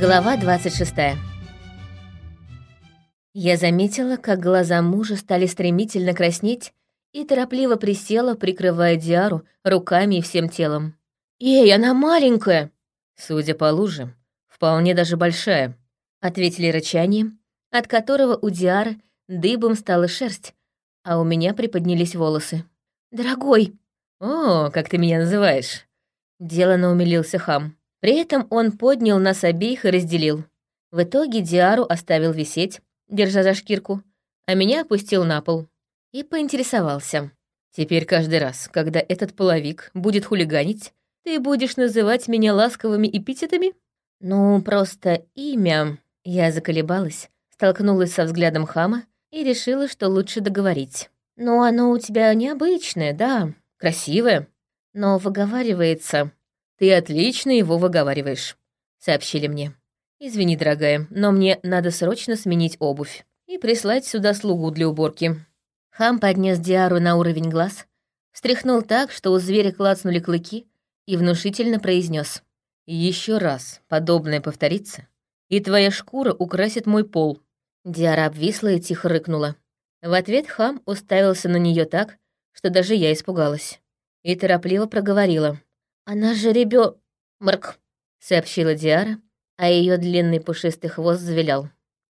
Глава 26. Я заметила, как глаза мужа стали стремительно краснеть, и торопливо присела, прикрывая Диару руками и всем телом. «Эй, она маленькая!» «Судя по луже, вполне даже большая», — ответили рычанием, от которого у Диары дыбом стала шерсть, а у меня приподнялись волосы. «Дорогой!» «О, как ты меня называешь?» Делано умилился хам. При этом он поднял нас обеих и разделил. В итоге Диару оставил висеть, держа за шкирку, а меня опустил на пол. И поинтересовался. «Теперь каждый раз, когда этот половик будет хулиганить, ты будешь называть меня ласковыми эпитетами?» «Ну, просто имя...» Я заколебалась, столкнулась со взглядом хама и решила, что лучше договорить. «Ну, оно у тебя необычное, да, красивое, но выговаривается...» «Ты отлично его выговариваешь», — сообщили мне. «Извини, дорогая, но мне надо срочно сменить обувь и прислать сюда слугу для уборки». Хам поднес Диару на уровень глаз, встряхнул так, что у зверя клацнули клыки, и внушительно произнес: Еще раз подобное повторится, и твоя шкура украсит мой пол». Диара обвисла и тихо рыкнула. В ответ хам уставился на нее так, что даже я испугалась. И торопливо проговорила. «Она же ребё... Мрк!» — сообщила Диара, а ее длинный пушистый хвост завилял.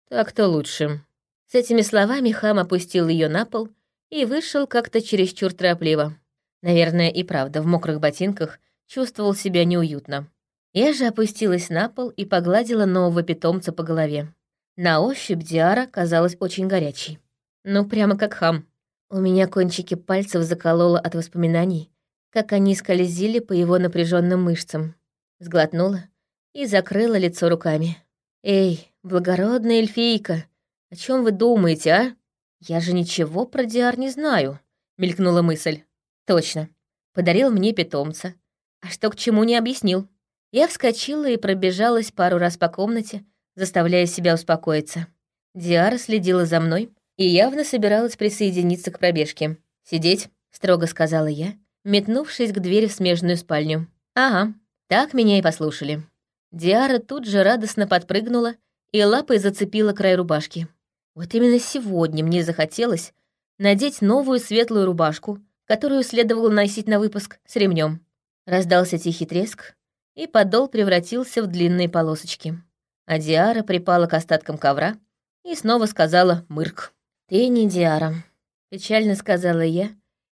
«Так-то лучше». С этими словами хам опустил ее на пол и вышел как-то чересчур торопливо. Наверное, и правда, в мокрых ботинках чувствовал себя неуютно. Я же опустилась на пол и погладила нового питомца по голове. На ощупь Диара казалась очень горячей. Ну, прямо как хам. У меня кончики пальцев закололо от воспоминаний, как они скользили по его напряженным мышцам. Сглотнула и закрыла лицо руками. «Эй, благородная эльфийка, о чем вы думаете, а? Я же ничего про Диар не знаю», — мелькнула мысль. «Точно. Подарил мне питомца. А что к чему не объяснил». Я вскочила и пробежалась пару раз по комнате, заставляя себя успокоиться. Диара следила за мной и явно собиралась присоединиться к пробежке. «Сидеть», — строго сказала я, метнувшись к двери в смежную спальню. Ага, так меня и послушали. Диара тут же радостно подпрыгнула и лапой зацепила край рубашки. Вот именно сегодня мне захотелось надеть новую светлую рубашку, которую следовало носить на выпуск с ремнем. Раздался тихий треск, и подол превратился в длинные полосочки. А Диара припала к остаткам ковра и снова сказала «Мырк». «Ты не Диара», — печально сказала я,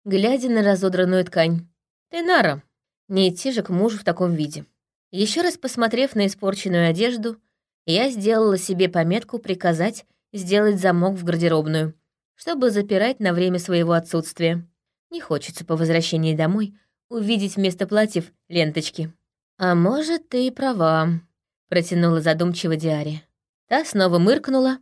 глядя на разодранную ткань. «Ты Нара. Не идти же к мужу в таком виде». Еще раз посмотрев на испорченную одежду, я сделала себе пометку приказать сделать замок в гардеробную, чтобы запирать на время своего отсутствия. Не хочется по возвращении домой увидеть вместо платьев ленточки. «А может, ты и права», — протянула задумчиво Диаре. Та снова мыркнула,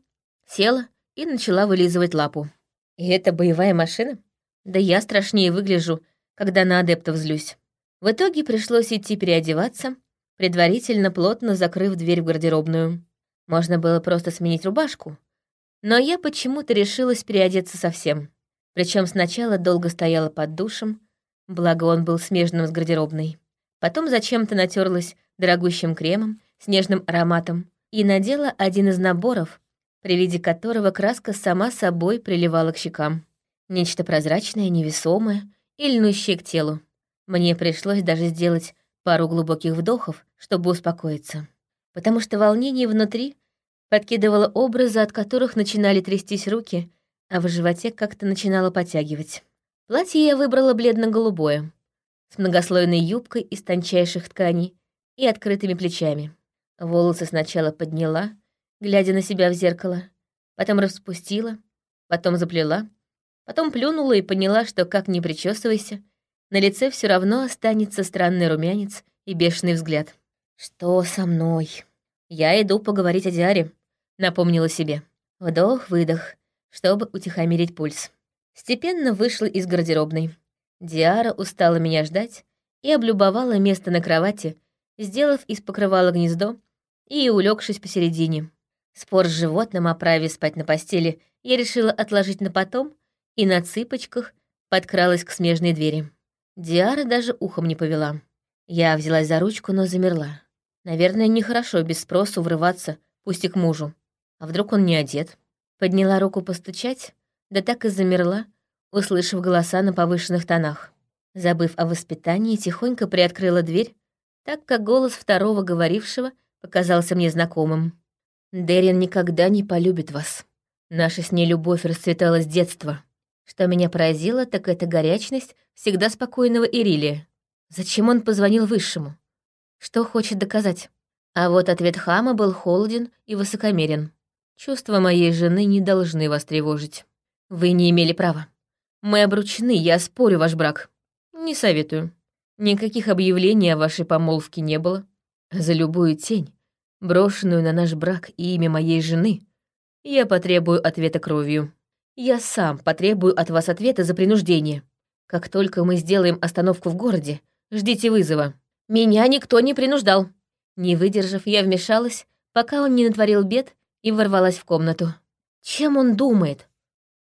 села и начала вылизывать лапу. «И это боевая машина?» Да я страшнее выгляжу, когда на адептов злюсь. В итоге пришлось идти переодеваться, предварительно плотно закрыв дверь в гардеробную. Можно было просто сменить рубашку. Но я почему-то решилась переодеться совсем. Причем сначала долго стояла под душем, благо он был смежным с гардеробной. Потом зачем-то натерлась дорогущим кремом с нежным ароматом и надела один из наборов, при виде которого краска сама собой приливала к щекам. Нечто прозрачное, невесомое и льнущее к телу. Мне пришлось даже сделать пару глубоких вдохов, чтобы успокоиться. Потому что волнение внутри подкидывало образы, от которых начинали трястись руки, а в животе как-то начинало подтягивать. Платье я выбрала бледно-голубое, с многослойной юбкой из тончайших тканей и открытыми плечами. Волосы сначала подняла, глядя на себя в зеркало, потом распустила, потом заплела — Потом плюнула и поняла, что как ни причесывайся, на лице все равно останется странный румянец и бешеный взгляд. «Что со мной?» «Я иду поговорить о Диаре», — напомнила себе. Вдох-выдох, чтобы утихомирить пульс. Степенно вышла из гардеробной. Диара устала меня ждать и облюбовала место на кровати, сделав из покрывала гнездо и улегшись посередине. Спор с животным о праве спать на постели я решила отложить на потом и на цыпочках подкралась к смежной двери. Диара даже ухом не повела. Я взялась за ручку, но замерла. Наверное, нехорошо без спросу врываться, пусть и к мужу. А вдруг он не одет? Подняла руку постучать, да так и замерла, услышав голоса на повышенных тонах. Забыв о воспитании, тихонько приоткрыла дверь, так как голос второго говорившего показался мне знакомым. «Дерин никогда не полюбит вас. Наша с ней любовь расцветала с детства. Что меня поразило, так это горячность всегда спокойного Ирилия. Зачем он позвонил Высшему? Что хочет доказать? А вот ответ Хама был холоден и высокомерен. Чувства моей жены не должны вас тревожить. Вы не имели права. Мы обручены, я спорю ваш брак. Не советую. Никаких объявлений о вашей помолвке не было. За любую тень, брошенную на наш брак и имя моей жены, я потребую ответа кровью. Я сам потребую от вас ответа за принуждение. Как только мы сделаем остановку в городе, ждите вызова. Меня никто не принуждал. Не выдержав, я вмешалась, пока он не натворил бед и ворвалась в комнату. Чем он думает?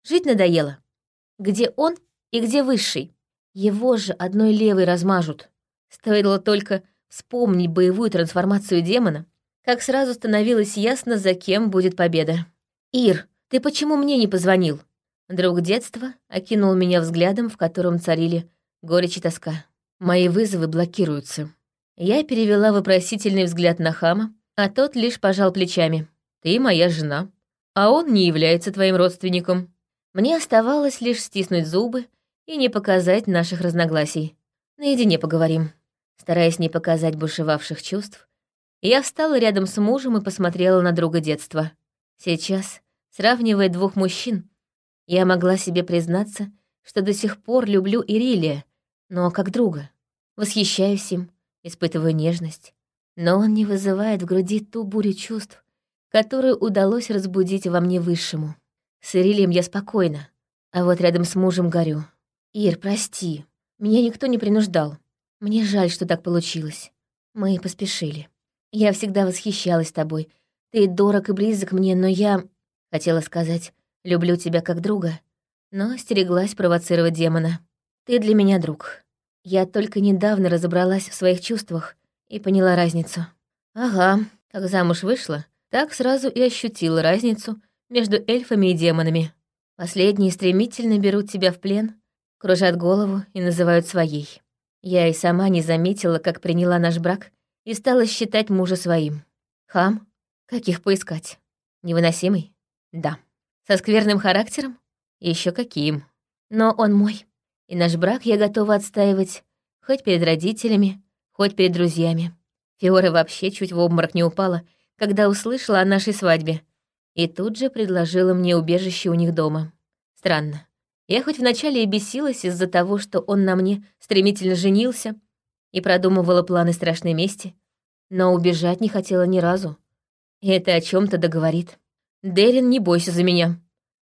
Жить надоело. Где он и где высший? Его же одной левой размажут. Стоило только вспомнить боевую трансформацию демона, как сразу становилось ясно, за кем будет победа. «Ир, ты почему мне не позвонил?» Друг детства окинул меня взглядом, в котором царили горечь и тоска. Мои вызовы блокируются. Я перевела вопросительный взгляд на хама, а тот лишь пожал плечами. «Ты моя жена, а он не является твоим родственником». Мне оставалось лишь стиснуть зубы и не показать наших разногласий. Наедине поговорим. Стараясь не показать бушевавших чувств, я встала рядом с мужем и посмотрела на друга детства. Сейчас, сравнивая двух мужчин, я могла себе признаться, что до сих пор люблю Ирилия, но как друга. Восхищаюсь им, испытываю нежность. Но он не вызывает в груди ту бурю чувств, которую удалось разбудить во мне высшему. С Ирилием я спокойна, а вот рядом с мужем горю. «Ир, прости. Меня никто не принуждал. Мне жаль, что так получилось. Мы поспешили. Я всегда восхищалась тобой. Ты дорог и близок мне, но я...» Хотела сказать «люблю тебя как друга», но остереглась провоцировать демона. «Ты для меня друг. Я только недавно разобралась в своих чувствах и поняла разницу». «Ага, как замуж вышла, так сразу и ощутила разницу между эльфами и демонами. Последние стремительно берут тебя в плен, кружат голову и называют своей. Я и сама не заметила, как приняла наш брак и стала считать мужа своим. Хам? Каких поискать? Невыносимый? Да. Со скверным характером? Еще каким. Но он мой. И наш брак я готова отстаивать хоть перед родителями, хоть перед друзьями. Фиора вообще чуть в обморок не упала, когда услышала о нашей свадьбе, и тут же предложила мне убежище у них дома. Странно. Я хоть вначале и бесилась из-за того, что он на мне стремительно женился и продумывала планы страшной мести, но убежать не хотела ни разу. И это о чем то договорит. «Дерин, не бойся за меня.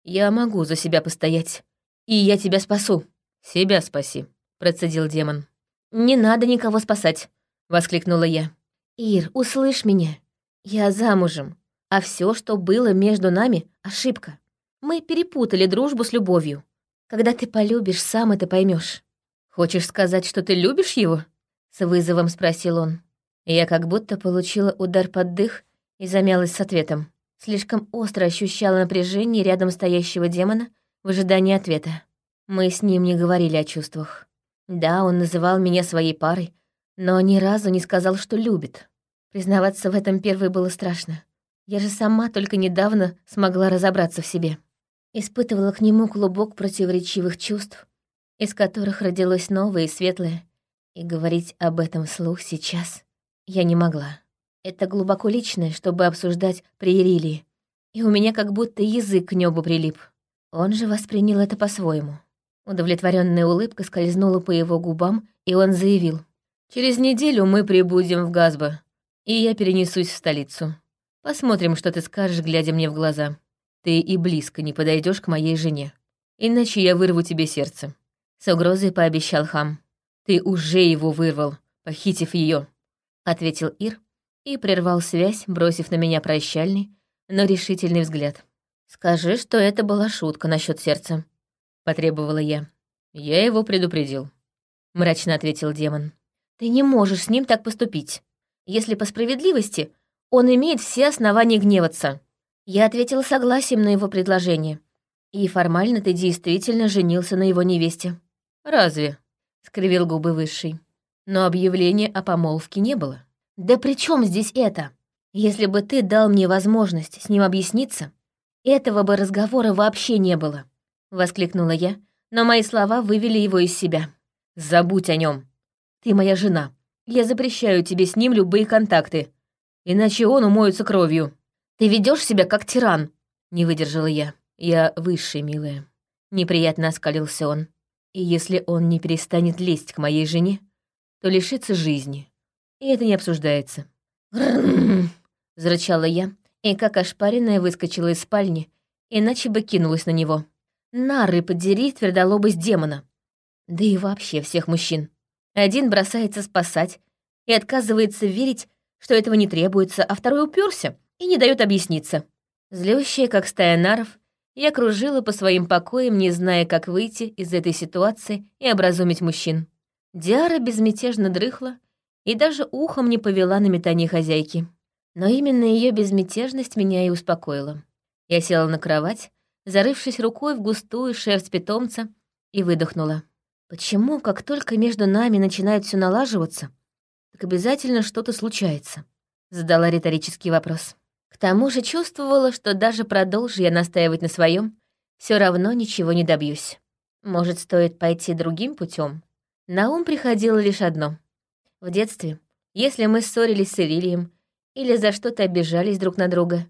Я могу за себя постоять. И я тебя спасу». «Себя спаси», — процедил демон. «Не надо никого спасать», — воскликнула я. «Ир, услышь меня. Я замужем, а все, что было между нами, — ошибка. Мы перепутали дружбу с любовью. Когда ты полюбишь, сам это поймешь. Хочешь сказать, что ты любишь его? С вызовом спросил он. Я как будто получила удар под дых и замялась с ответом. Слишком остро ощущала напряжение рядом стоящего демона в ожидании ответа. Мы с ним не говорили о чувствах. Да, он называл меня своей парой, но ни разу не сказал, что любит. Признаваться в этом первой было страшно. Я же сама только недавно смогла разобраться в себе испытывала к нему клубок противоречивых чувств, из которых родилось новое и светлое, и говорить об этом вслух сейчас я не могла. Это глубоко личное, чтобы обсуждать при Ирилии, и у меня как будто язык к небу прилип. Он же воспринял это по-своему. Удовлетворенная улыбка скользнула по его губам, и он заявил. «Через неделю мы прибудем в Газбо, и я перенесусь в столицу. Посмотрим, что ты скажешь, глядя мне в глаза» ты и близко не подойдешь к моей жене. Иначе я вырву тебе сердце. С угрозой пообещал хам. Ты уже его вырвал, похитив ее, ответил Ир и прервал связь, бросив на меня прощальный, но решительный взгляд. Скажи, что это была шутка насчет сердца, потребовала я. Я его предупредил, мрачно ответил демон. Ты не можешь с ним так поступить. Если по справедливости, он имеет все основания гневаться. Я ответила согласием на его предложение. И формально ты действительно женился на его невесте. Разве? скривил губы высший. Но объявления о помолвке не было. Да при чем здесь это? Если бы ты дал мне возможность с ним объясниться, этого бы разговора вообще не было, воскликнула я, но мои слова вывели его из себя. Забудь о нем. Ты моя жена. Я запрещаю тебе с ним любые контакты, иначе он умоется кровью. Ты ведешь себя как тиран, не выдержала я. Я высший, милая. Неприятно оскалился он. И если он не перестанет лезть к моей жене, то лишится жизни. И это не обсуждается. Зарычала я, и как ошпаренная выскочила из спальни, иначе бы кинулась на него. Нары подери твердолобость демона. Да и вообще всех мужчин. Один бросается спасать и отказывается верить, что этого не требуется, а второй уперся и не дает объясниться. Злющая, как стая наров, я кружила по своим покоям, не зная, как выйти из этой ситуации и образумить мужчин. Диара безмятежно дрыхла и даже ухом не повела на метание хозяйки. Но именно ее безмятежность меня и успокоила. Я села на кровать, зарывшись рукой в густую шерсть питомца, и выдохнула. Почему, как только между нами начинает все налаживаться, так обязательно что-то случается? Задала риторический вопрос. К тому же чувствовала, что даже продолжи я настаивать на своем, все равно ничего не добьюсь. Может, стоит пойти другим путем? На ум приходило лишь одно. В детстве, если мы ссорились с Ирилием или за что-то обижались друг на друга,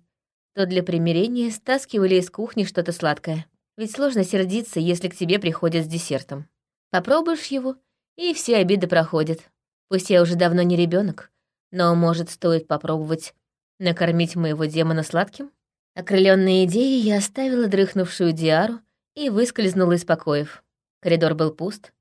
то для примирения стаскивали из кухни что-то сладкое. Ведь сложно сердиться, если к тебе приходят с десертом. Попробуешь его, и все обиды проходят. Пусть я уже давно не ребенок, но, может, стоит попробовать Накормить моего демона сладким? Окрыленной идеей я оставила дрыхнувшую Диару и выскользнула из покоев. Коридор был пуст,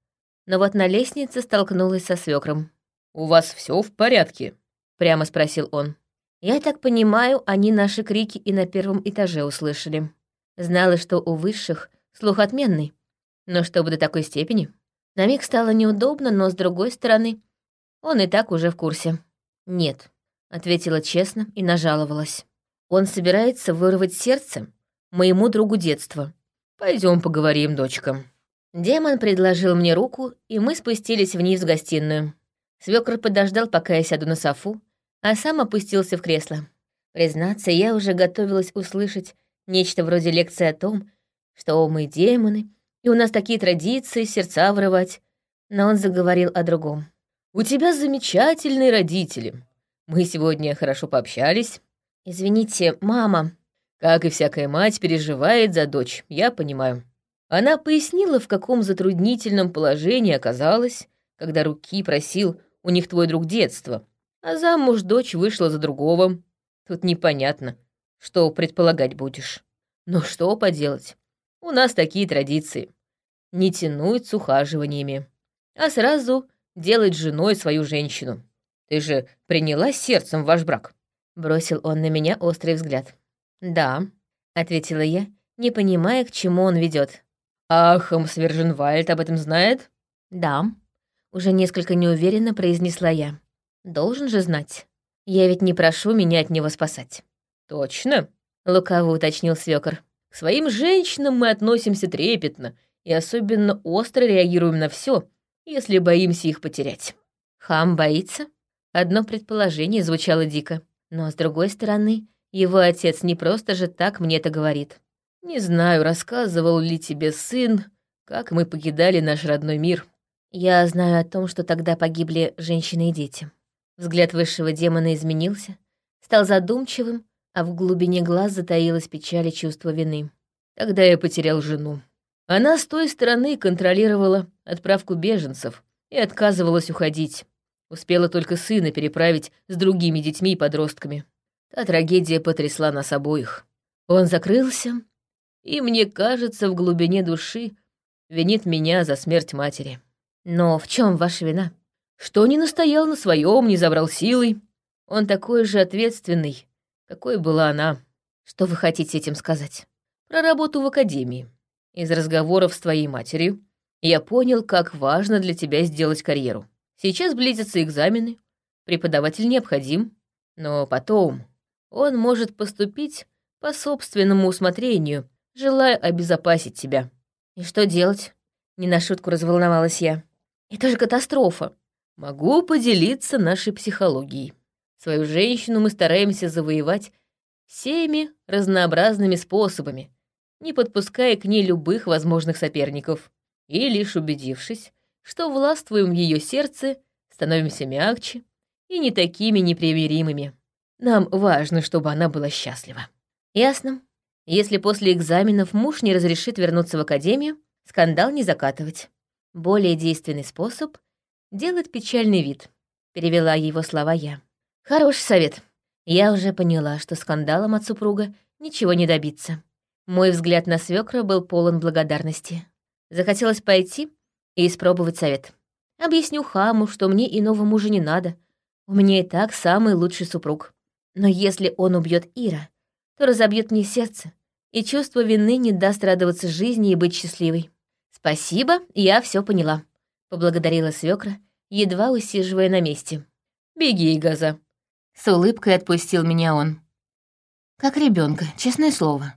но вот на лестнице столкнулась со свекром. «У вас все в порядке?» — прямо спросил он. Я так понимаю, они наши крики и на первом этаже услышали. Знала, что у высших слух отменный, но чтобы до такой степени. На миг стало неудобно, но, с другой стороны, он и так уже в курсе. Нет, ответила честно и нажаловалась. Он собирается вырвать сердце моему другу детства. Пойдем поговорим, дочка. Демон предложил мне руку, и мы спустились вниз в гостиную. Свекр подождал, пока я сяду на софу, а сам опустился в кресло. Признаться, я уже готовилась услышать нечто вроде лекции о том, что мы демоны, и у нас такие традиции сердца вырывать, но он заговорил о другом. «У тебя замечательные родители. Мы сегодня хорошо пообщались. Извините, мама. Как и всякая мать, переживает за дочь, я понимаю. Она пояснила, в каком затруднительном положении оказалась, когда руки просил у них твой друг детства, а замуж дочь вышла за другого. Тут непонятно, что предполагать будешь. Но что поделать? У нас такие традиции. Не тянуть с ухаживаниями, а сразу делать женой свою женщину. Ты же приняла сердцем ваш брак?» Бросил он на меня острый взгляд. «Да», — ответила я, не понимая, к чему он ведет. «А Хамсверженвальд об этом знает?» «Да», — уже несколько неуверенно произнесла я. «Должен же знать. Я ведь не прошу меня от него спасать». «Точно?» — лукаво уточнил свёкор. «К своим женщинам мы относимся трепетно и особенно остро реагируем на все, если боимся их потерять». «Хам боится?» Одно предположение звучало дико. Но, с другой стороны, его отец не просто же так мне это говорит. «Не знаю, рассказывал ли тебе сын, как мы покидали наш родной мир». Я знаю о том, что тогда погибли женщины и дети. Взгляд высшего демона изменился, стал задумчивым, а в глубине глаз затаилась печаль и чувство вины. Тогда я потерял жену. Она с той стороны контролировала отправку беженцев и отказывалась уходить. Успела только сына переправить с другими детьми и подростками. Та трагедия потрясла нас обоих. Он закрылся, и, мне кажется, в глубине души винит меня за смерть матери. Но в чем ваша вина? Что не настоял на своем, не забрал силой. Он такой же ответственный, какой была она. Что вы хотите этим сказать? Про работу в академии. Из разговоров с твоей матерью я понял, как важно для тебя сделать карьеру. Сейчас близятся экзамены. преподаватель необходим. Но потом он может поступить по собственному усмотрению, желая обезопасить себя. И что делать? Не на шутку разволновалась я. Это же катастрофа. Могу поделиться нашей психологией. Свою женщину мы стараемся завоевать всеми разнообразными способами, не подпуская к ней любых возможных соперников. И лишь убедившись, что властвуем в ее сердце, становимся мягче и не такими непримиримыми. Нам важно, чтобы она была счастлива. Ясно. Если после экзаменов муж не разрешит вернуться в академию, скандал не закатывать. Более действенный способ — делать печальный вид. Перевела его слова я. Хороший совет. Я уже поняла, что скандалом от супруга ничего не добиться. Мой взгляд на свекра был полон благодарности. Захотелось пойти и испробовать совет. Объясню хаму, что мне иного мужа не надо. У меня и так самый лучший супруг. Но если он убьет Ира, то разобьет мне сердце, и чувство вины не даст радоваться жизни и быть счастливой. Спасибо, я все поняла. Поблагодарила свекра, едва усиживая на месте. Беги, Газа, с улыбкой отпустил меня он. Как ребенка, честное слово.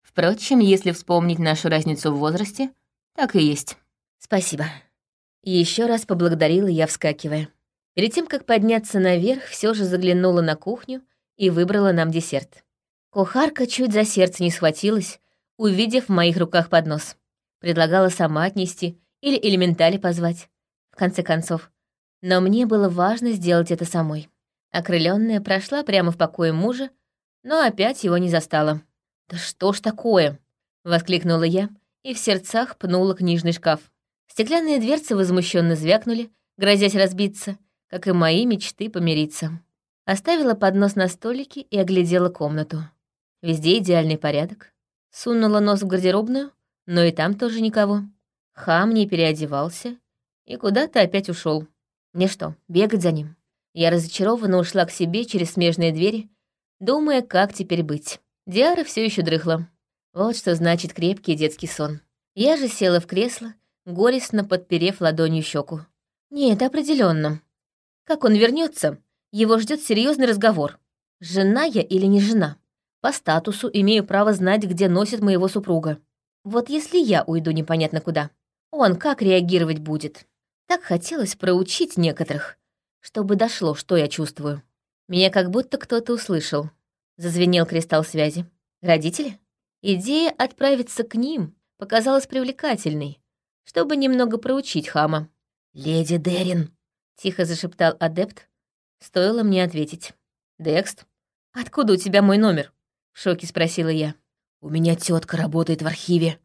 Впрочем, если вспомнить нашу разницу в возрасте, так и есть. Спасибо. Еще раз поблагодарила я, вскакивая. Перед тем, как подняться наверх, все же заглянула на кухню и выбрала нам десерт. Кухарка чуть за сердце не схватилась, увидев в моих руках поднос. Предлагала сама отнести или элементали позвать. В конце концов. Но мне было важно сделать это самой. Окрыленная прошла прямо в покое мужа, но опять его не застала. «Да что ж такое?» — воскликнула я и в сердцах пнула книжный шкаф. Стеклянные дверцы возмущенно звякнули, грозясь разбиться, как и мои мечты помириться. Оставила поднос на столике и оглядела комнату. Везде идеальный порядок. Сунула нос в гардеробную, но и там тоже никого. Хам не переодевался и куда-то опять ушел. Мне что, бегать за ним? Я разочарованно ушла к себе через смежные двери, думая, как теперь быть. Диара все еще дрыхла. Вот что значит крепкий детский сон. Я же села в кресло, горестно подперев ладонью щеку. Нет, определенно. Как он вернется, его ждет серьезный разговор. Жена я или не жена? По статусу имею право знать, где носит моего супруга. Вот если я уйду непонятно куда, он как реагировать будет? Так хотелось проучить некоторых, чтобы дошло, что я чувствую. Меня как будто кто-то услышал. Зазвенел кристалл связи. Родители? Идея отправиться к ним показалась привлекательной, чтобы немного проучить хама. «Леди Дерин», — тихо зашептал адепт, стоило мне ответить. «Декст, откуда у тебя мой номер?» — в шоке спросила я. «У меня тетка работает в архиве.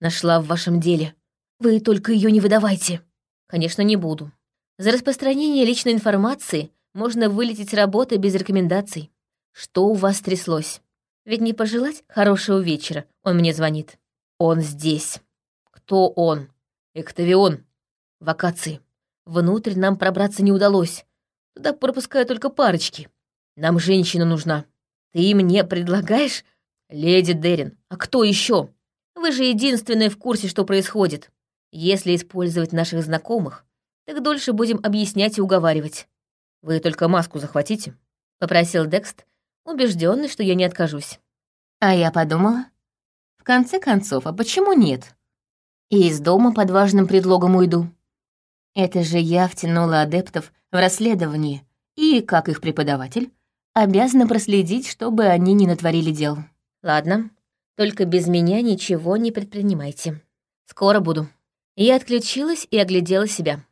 Нашла в вашем деле. Вы только ее не выдавайте». «Конечно, не буду. За распространение личной информации можно вылететь с работы без рекомендаций. Что у вас тряслось? Ведь не пожелать хорошего вечера, он мне звонит. Он здесь. Кто он? Эктавион. Вакации. Внутрь нам пробраться не удалось. Туда пропускают только парочки. Нам женщина нужна. Ты мне предлагаешь? Леди Дерин, а кто еще? Вы же единственные в курсе, что происходит. Если использовать наших знакомых, так дольше будем объяснять и уговаривать. Вы только маску захватите», — попросил Декст, убежденный, что я не откажусь. А я подумала. В конце концов, а почему нет? И из дома под важным предлогом уйду. Это же я втянула адептов в расследование и, как их преподаватель, обязана проследить, чтобы они не натворили дел. Ладно, только без меня ничего не предпринимайте. Скоро буду. Я отключилась и оглядела себя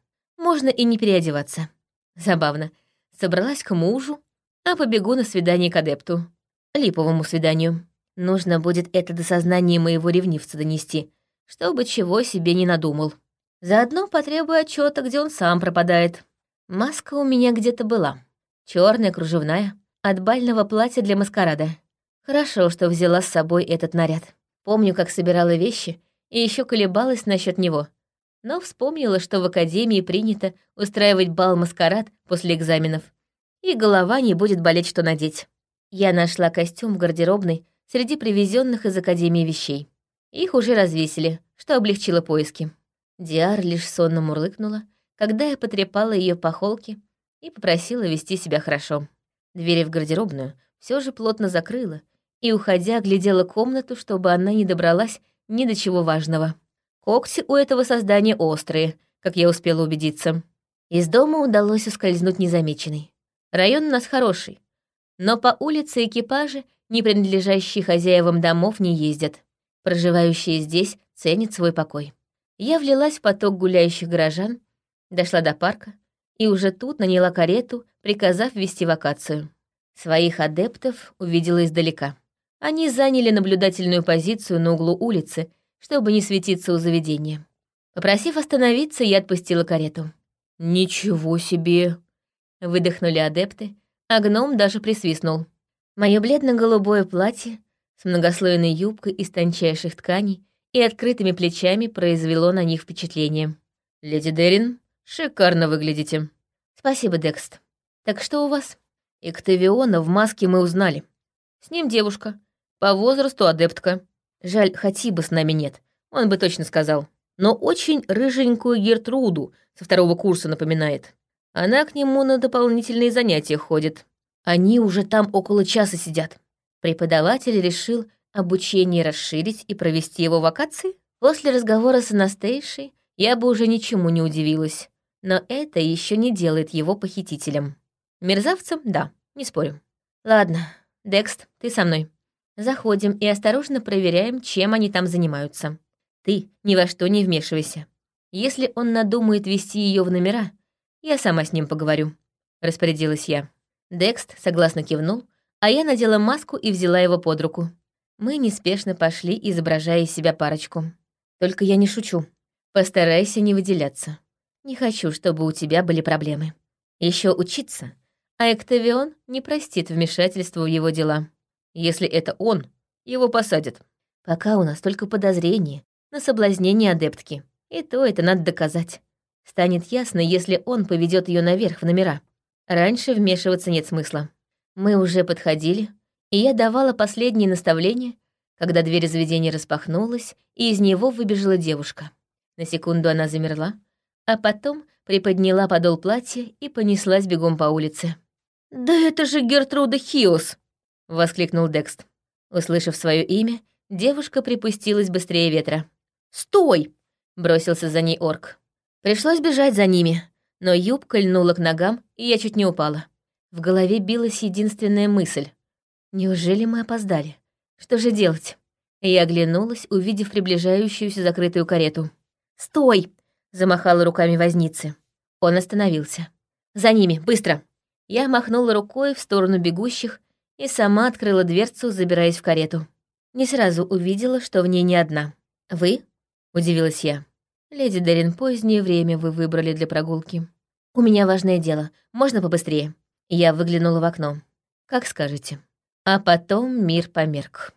можно и не переодеваться. Забавно. Собралась к мужу, а побегу на свидание к адепту. Липовому свиданию. Нужно будет это до сознания моего ревнивца донести, чтобы чего себе не надумал. Заодно потребую отчета, где он сам пропадает. Маска у меня где-то была. черная кружевная, от бального платья для маскарада. Хорошо, что взяла с собой этот наряд. Помню, как собирала вещи и еще колебалась насчет него — но вспомнила, что в академии принято устраивать бал-маскарад после экзаменов, и голова не будет болеть, что надеть. Я нашла костюм в гардеробной среди привезенных из академии вещей. Их уже развесили, что облегчило поиски. Диар лишь сонно мурлыкнула, когда я потрепала ее по холке и попросила вести себя хорошо. Двери в гардеробную все же плотно закрыла и, уходя, глядела комнату, чтобы она не добралась ни до чего важного. Когти у этого создания острые, как я успела убедиться. Из дома удалось ускользнуть незамеченной. Район у нас хороший, но по улице экипажи, не принадлежащие хозяевам домов, не ездят. Проживающие здесь ценят свой покой. Я влилась в поток гуляющих горожан, дошла до парка и уже тут наняла карету, приказав вести вакацию. Своих адептов увидела издалека. Они заняли наблюдательную позицию на углу улицы, чтобы не светиться у заведения. Попросив остановиться, я отпустила карету. «Ничего себе!» — выдохнули адепты, а гном даже присвистнул. Мое бледно-голубое платье с многослойной юбкой из тончайших тканей и открытыми плечами произвело на них впечатление. «Леди Дерин, шикарно выглядите». «Спасибо, Декст. Так что у вас?» «Эктавиона в маске мы узнали. С ним девушка, по возрасту адептка. Жаль, Хатиба с нами нет, он бы точно сказал. Но очень рыженькую Гертруду со второго курса напоминает. Она к нему на дополнительные занятия ходит. Они уже там около часа сидят. Преподаватель решил обучение расширить и провести его вакации? После разговора с Анастейшей я бы уже ничему не удивилась. Но это еще не делает его похитителем. Мерзавцем — да, не спорю. Ладно, Декст, ты со мной. Заходим и осторожно проверяем, чем они там занимаются. Ты ни во что не вмешивайся. Если он надумает вести ее в номера, я сама с ним поговорю», — распорядилась я. Декст согласно кивнул, а я надела маску и взяла его под руку. Мы неспешно пошли, изображая из себя парочку. Только я не шучу. Постарайся не выделяться. Не хочу, чтобы у тебя были проблемы. Еще учиться, а Эктавион не простит вмешательства в его дела. Если это он, его посадят. Пока у нас только подозрение на соблазнение адептки. И то это надо доказать. Станет ясно, если он поведет ее наверх в номера. Раньше вмешиваться нет смысла. Мы уже подходили, и я давала последние наставления, когда дверь заведения распахнулась, и из него выбежала девушка. На секунду она замерла, а потом приподняла подол платья и понеслась бегом по улице. «Да это же Гертруда Хиос!» — воскликнул Декст. Услышав свое имя, девушка припустилась быстрее ветра. «Стой!» — бросился за ней орк. Пришлось бежать за ними, но юбка льнула к ногам, и я чуть не упала. В голове билась единственная мысль. Неужели мы опоздали? Что же делать? Я оглянулась, увидев приближающуюся закрытую карету. «Стой!» — замахала руками возницы. Он остановился. «За ними, быстро!» Я махнула рукой в сторону бегущих и сама открыла дверцу, забираясь в карету. Не сразу увидела, что в ней не одна. «Вы?» — удивилась я. «Леди Дерин, позднее время вы выбрали для прогулки. У меня важное дело, можно побыстрее?» Я выглянула в окно. «Как скажете». А потом мир померк.